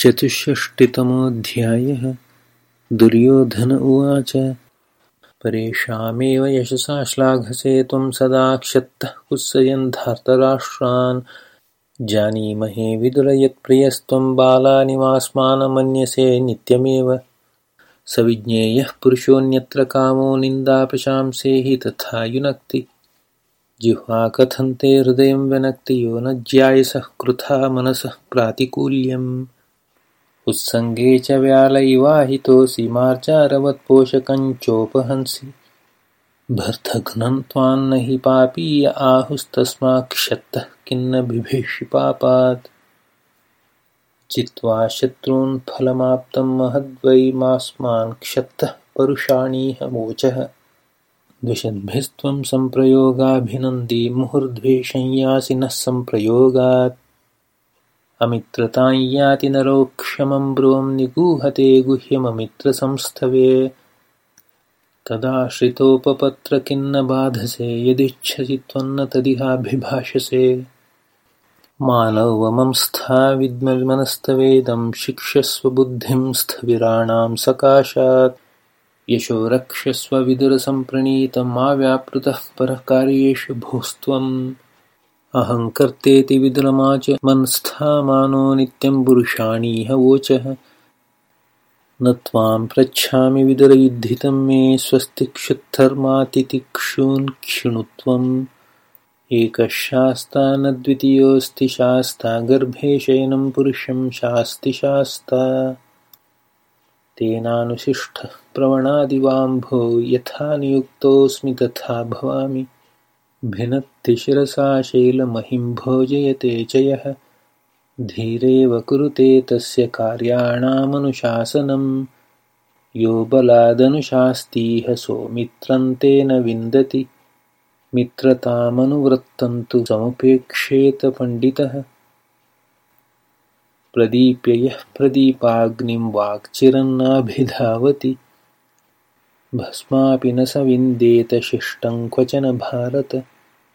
चतुष्षष्टितमोऽध्यायः। दुर्योधन उवाच परेषामेव यशसा श्लाघसे त्वं सदा क्षत्तः कुत्सयन्धार्तराष्ट्रान् जानीमहे विदुरयत्प्रियस्त्वं बालानिवास्मानमन्यसे नित्यमेव। सविज्ञेयः पुरुषोऽन्यत्र कामो निन्दाप्रशांसे हि तथा युनक्ति। जिह्वा कथन्ते हृदयं व्यनक्ति यो न ज्यायसः कृथा मनसः प्रातिकूल्यम् उत्सङ्गे च व्याल इवाहितोऽसि मार्जारवत्पोषकञ्चोपहंसि भर्तघ्नं त्वान्न हि पापीय आहुस्तस्माक्षत्तः पापात्। चित्वा शत्रून् फलमाप्तं महद्वै मास्मान् क्षत्तः परुषाणीह वोचः द्विषद्भिस्त्वं सम्प्रयोगाभिनन्दी मुहुर्द्वेषं यासि नः सम्प्रयोगात् अमित्रतां याति नरो क्षमं ब्रुवं निगूहते गुह्यममित्रसंस्थवे। तदाश्रितोपपत्र किन्न बाधसे यदिच्छसि त्वन्न तदिहाभिभाषसे मानवमंस्था विद्मविमनस्तवेदं शिक्षस्वबुद्धिं स्थविराणां सकाशात्। यशो रक्षस्व विदुरसम्प्रणीतमाव्यापृतः परकार्येषु भोस्त्वम् अहङ्कर्तेति विदुरमाच मनस्थामानो नित्यं पुरुषाणीह वोचः। न त्वां पृच्छामि विदुरयुद्धितं मे क्षिणुत्वम्। एकः शास्ता न द्वितीयोऽस्ति शास्ता गर्भे शयनं पुरुषं शास्ति शास्ता। तेनानुशिष्टः प्रवणादिवाम्भो यथा नियुक्तोऽस्मि तथा भवामि भिनत्ति शिरसा शैलमहिं भोजयते च यः। धीरेव कुरुते तस्य कार्याणामनुशासनं यो बलादनुशास्तीह सोऽमित्रं तेन विन्दति। मित्रतामनुवृत्तं तु समुपेक्षेत पण्डितः। प्रदीप्य यः प्रदीपाग्निं वाक्चिरन्नाभिधावति भस्मापि न स विन्देत शिष्टं क्वचन भारत